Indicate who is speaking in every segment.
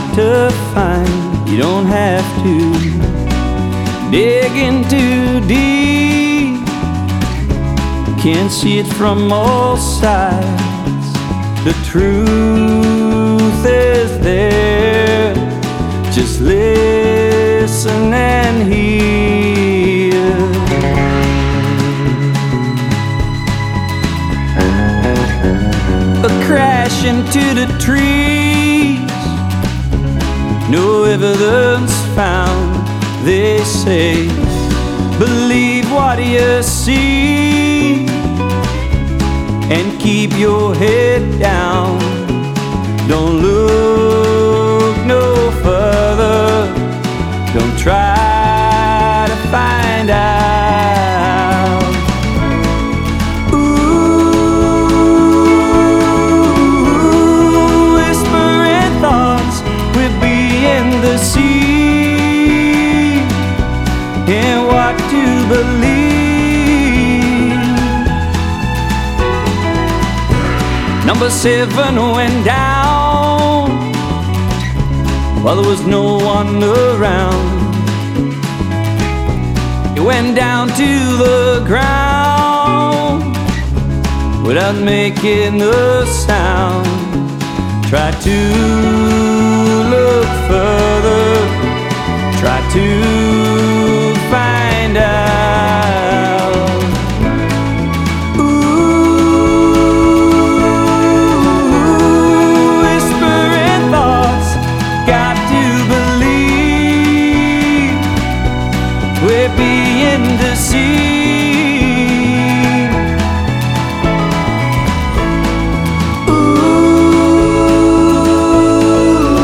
Speaker 1: will find you don't have to dig in too deep. Can't see it from all sides. The truth is there. Just listen and hear. A crash into the trees. No evidence found, they say. Believe what you see and keep your head down. Number seven went down while there was no one around. It went down to the ground without making a sound. Try to look further, try to we're being deceived.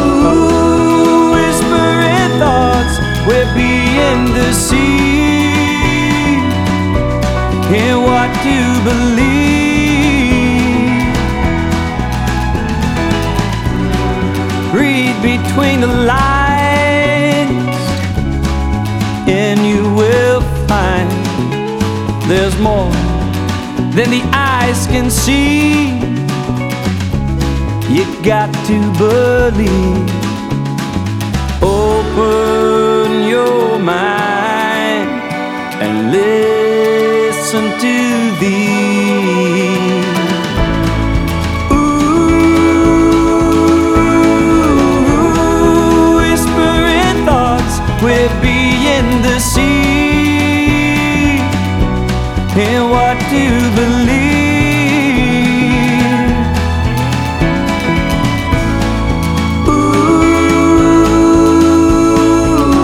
Speaker 1: Ooh, whispering thoughts, we're being deceived. And what to believe? Read between the lines, more than the eyes can see. You got to believe. Open your mind and listen to thee. Ooh, whispering thoughts will be in the sea. And what to believe.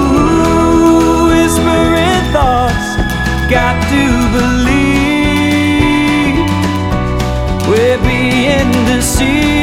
Speaker 1: Ooh, whispering thoughts, got to believe we're being deceived.